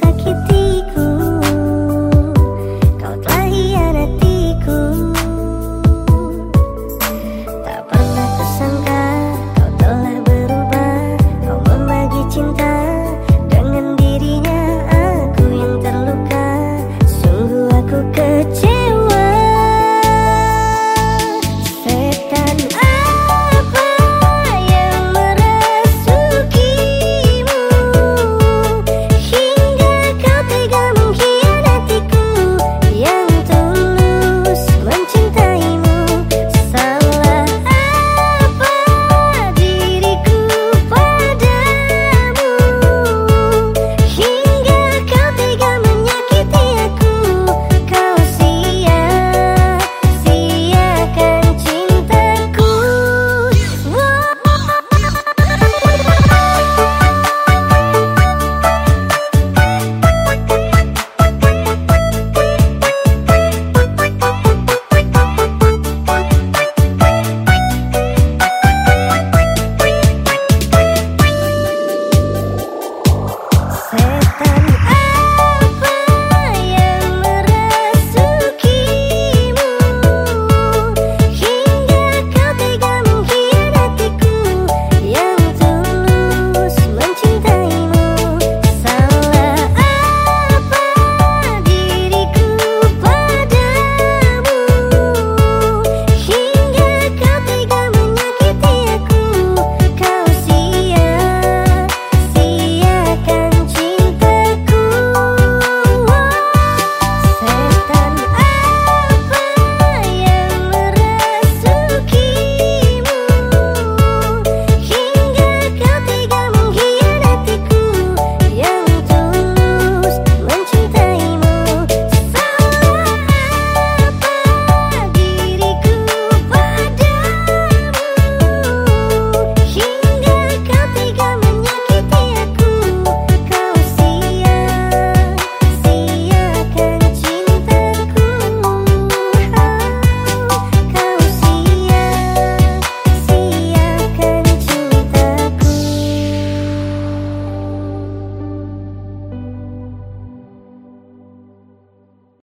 sakitiku